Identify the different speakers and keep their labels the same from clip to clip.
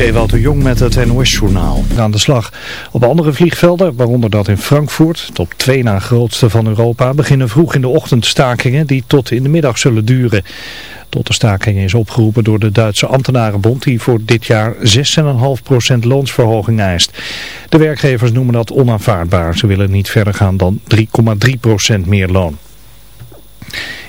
Speaker 1: is de Jong met het NOS-journaal. Aan de slag. Op andere vliegvelden, waaronder dat in Frankfurt, top 2 na grootste van Europa, beginnen vroeg in de ochtend stakingen die tot in de middag zullen duren. Tot de stakingen is opgeroepen door de Duitse ambtenarenbond die voor dit jaar 6,5% loonsverhoging eist. De werkgevers noemen dat onaanvaardbaar. Ze willen niet verder gaan dan 3,3% meer loon.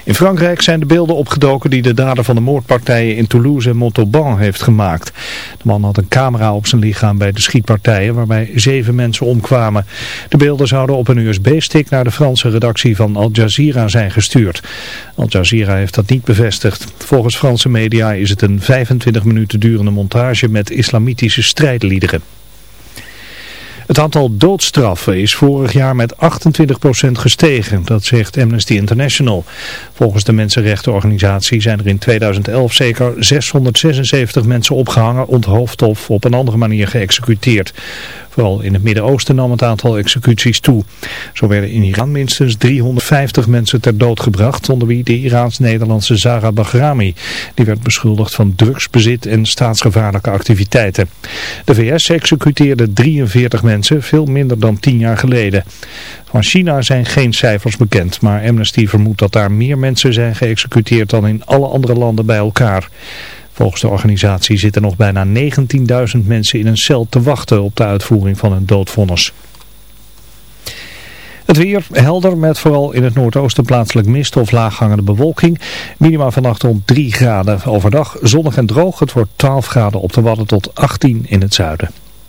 Speaker 1: In Frankrijk zijn de beelden opgedoken die de dader van de moordpartijen in Toulouse en Montauban heeft gemaakt. De man had een camera op zijn lichaam bij de schietpartijen waarbij zeven mensen omkwamen. De beelden zouden op een USB-stick naar de Franse redactie van Al Jazeera zijn gestuurd. Al Jazeera heeft dat niet bevestigd. Volgens Franse media is het een 25 minuten durende montage met islamitische strijdliederen. Het aantal doodstraffen is vorig jaar met 28% gestegen, dat zegt Amnesty International. Volgens de mensenrechtenorganisatie zijn er in 2011 zeker 676 mensen opgehangen, onthoofd of op een andere manier geëxecuteerd. Vooral in het Midden-Oosten nam het aantal executies toe. Zo werden in Iran minstens 350 mensen ter dood gebracht, onder wie de Iraans-Nederlandse Zara Bahrami. Die werd beschuldigd van drugsbezit en staatsgevaarlijke activiteiten. De VS executeerde 43 mensen, veel minder dan 10 jaar geleden. Van China zijn geen cijfers bekend, maar Amnesty vermoedt dat daar meer mensen zijn geëxecuteerd dan in alle andere landen bij elkaar. Volgens de organisatie zitten nog bijna 19.000 mensen in een cel te wachten op de uitvoering van een doodvonnis. Het weer helder met vooral in het noordoosten plaatselijk mist of laaghangende bewolking. Minima vannacht rond 3 graden overdag. Zonnig en droog. Het wordt 12 graden op de Wadden tot 18 in het zuiden.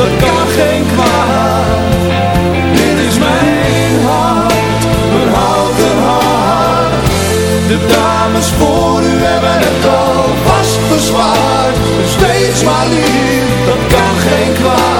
Speaker 2: Dat kan geen kwaad De dames voor u hebben het al vast verzwaard. Dus steeds maar lief, dat kan geen kwaad.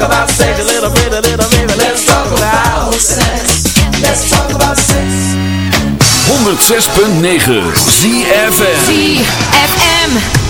Speaker 3: Talk about sex. A little bit, a little bit. Let's talk about sex. Let's talk about sex.
Speaker 4: 106.9 ZFM
Speaker 5: ZFM.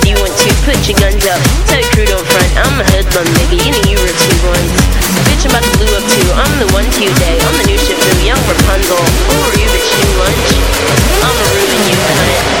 Speaker 6: Put your guns up. Tell your crew don't front. I'm a hoodlum, nigga. You know you were two ones. Bitch, I'm about to blue up too. I'm the one to day. I'm the new boo, young Rapunzel. Who are you, bitch? New lunch? I'ma ruin you, cunt.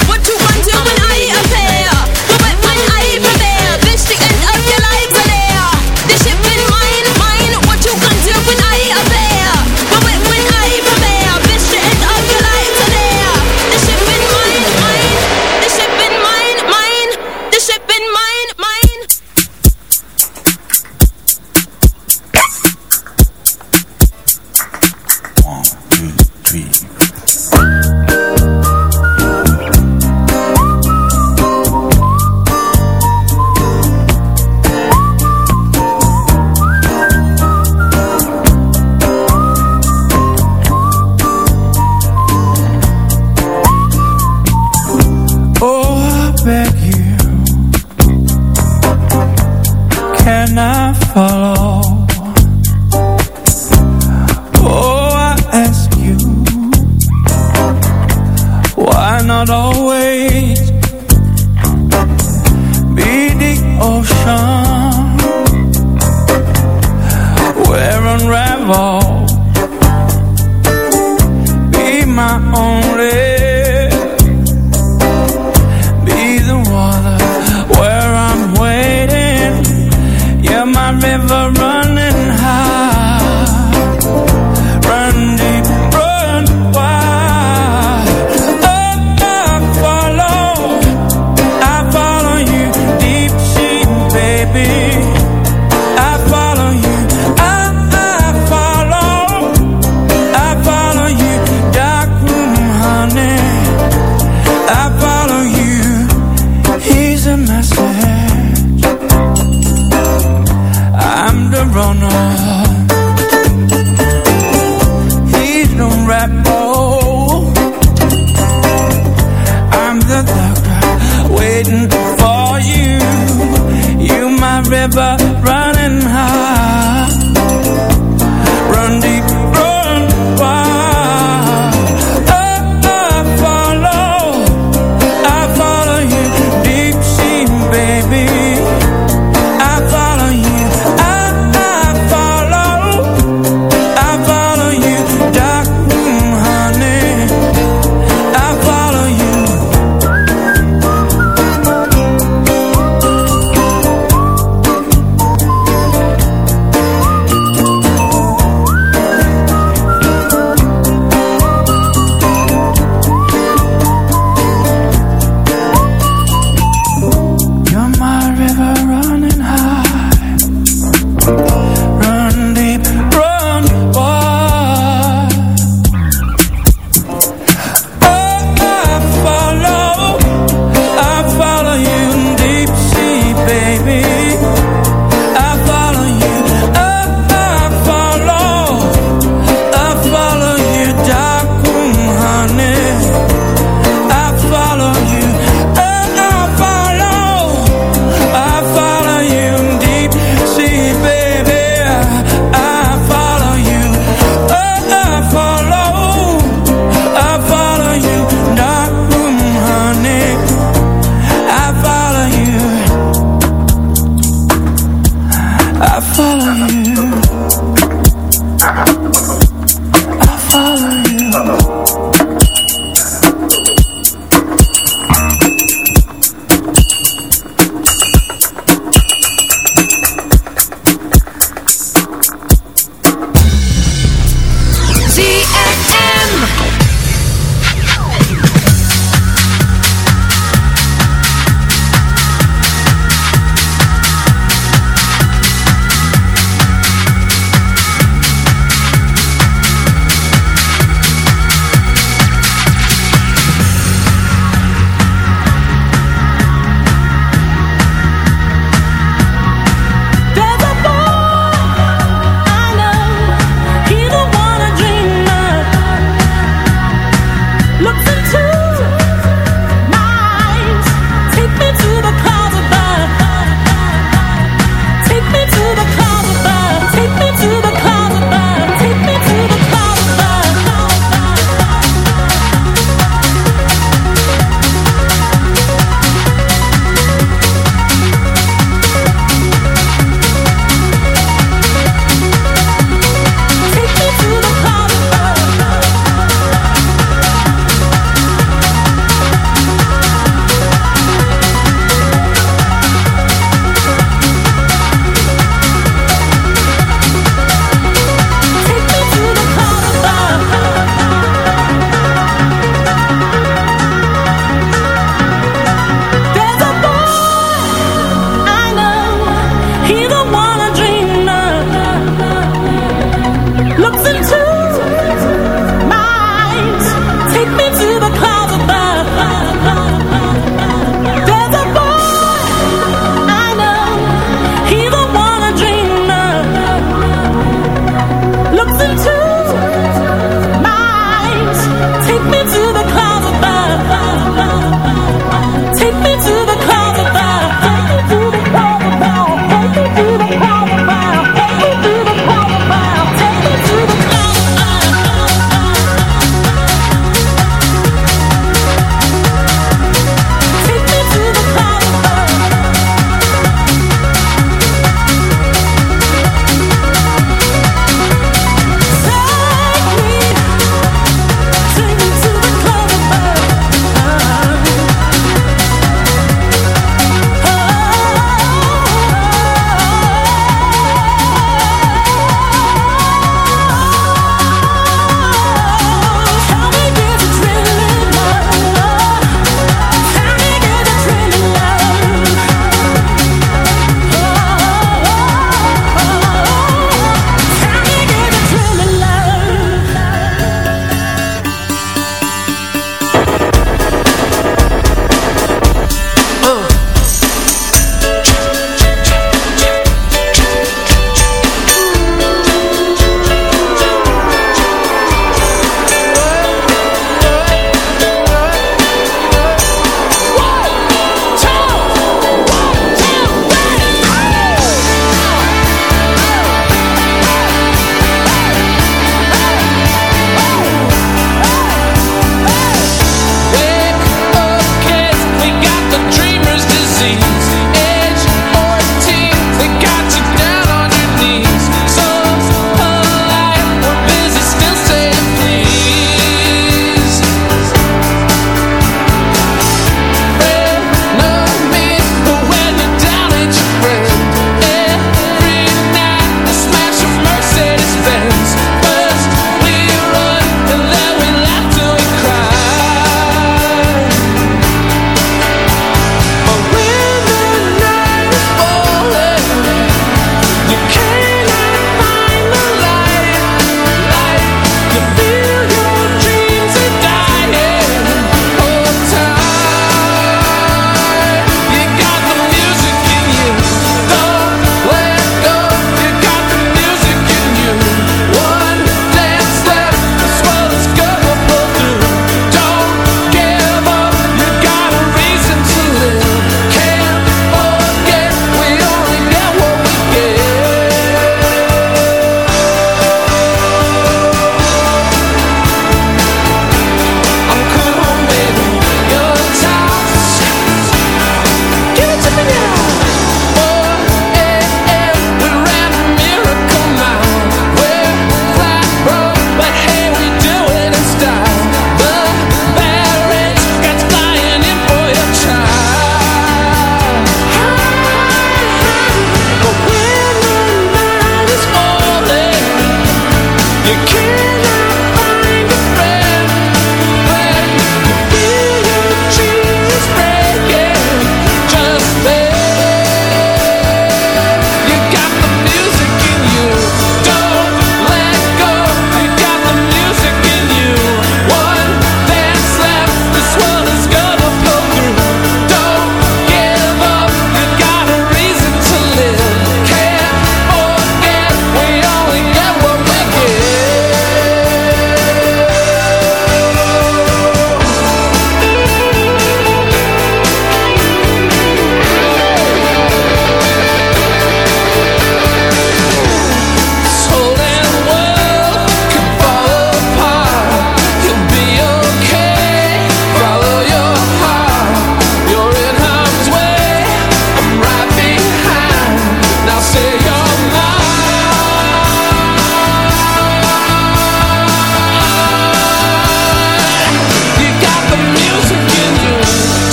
Speaker 7: 下雨。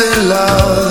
Speaker 8: in
Speaker 4: love.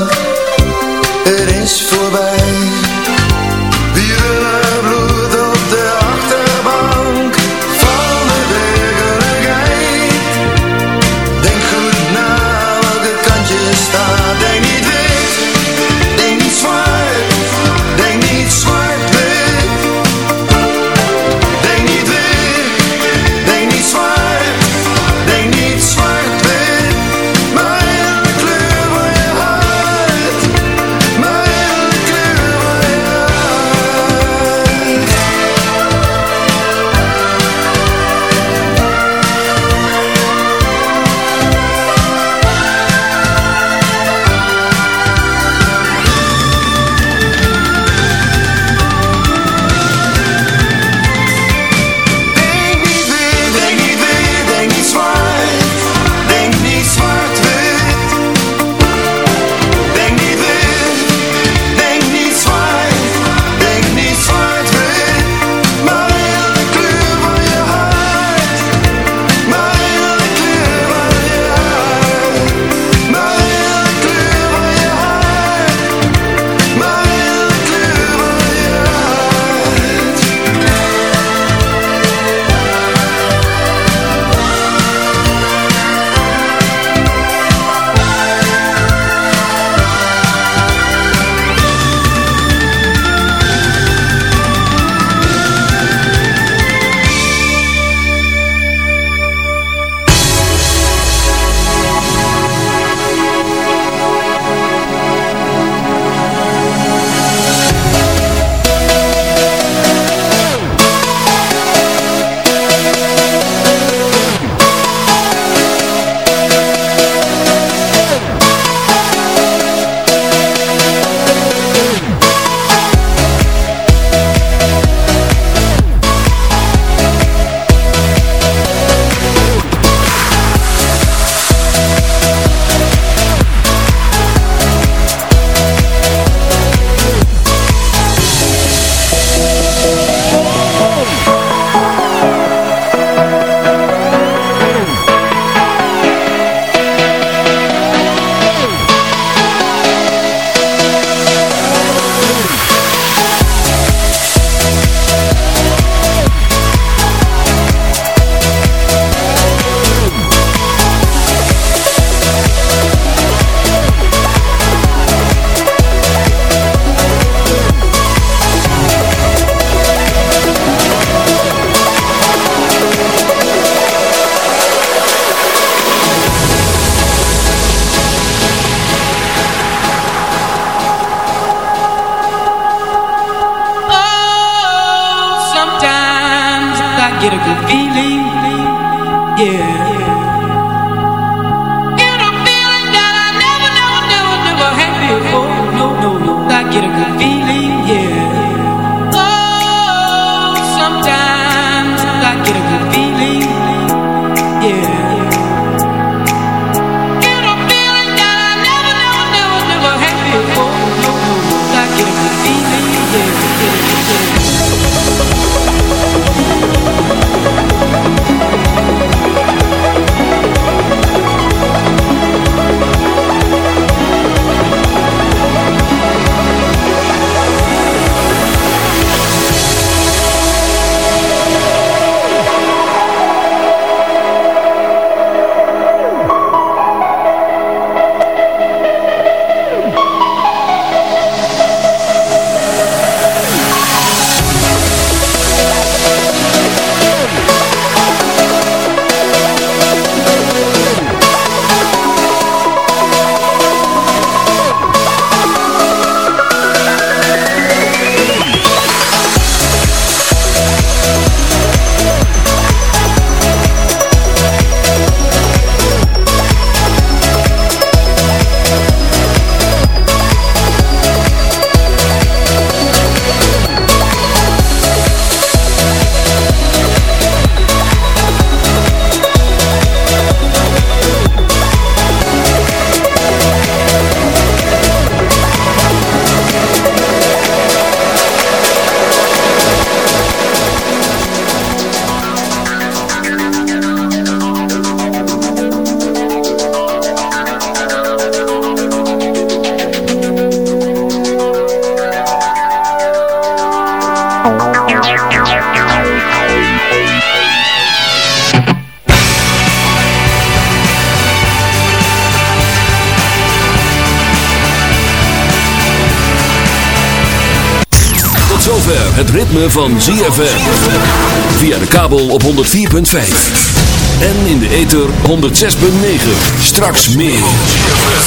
Speaker 4: En in de ether 106.9. Straks meer.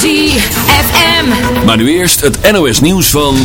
Speaker 5: ZFM.
Speaker 4: Maar nu eerst het NOS nieuws van...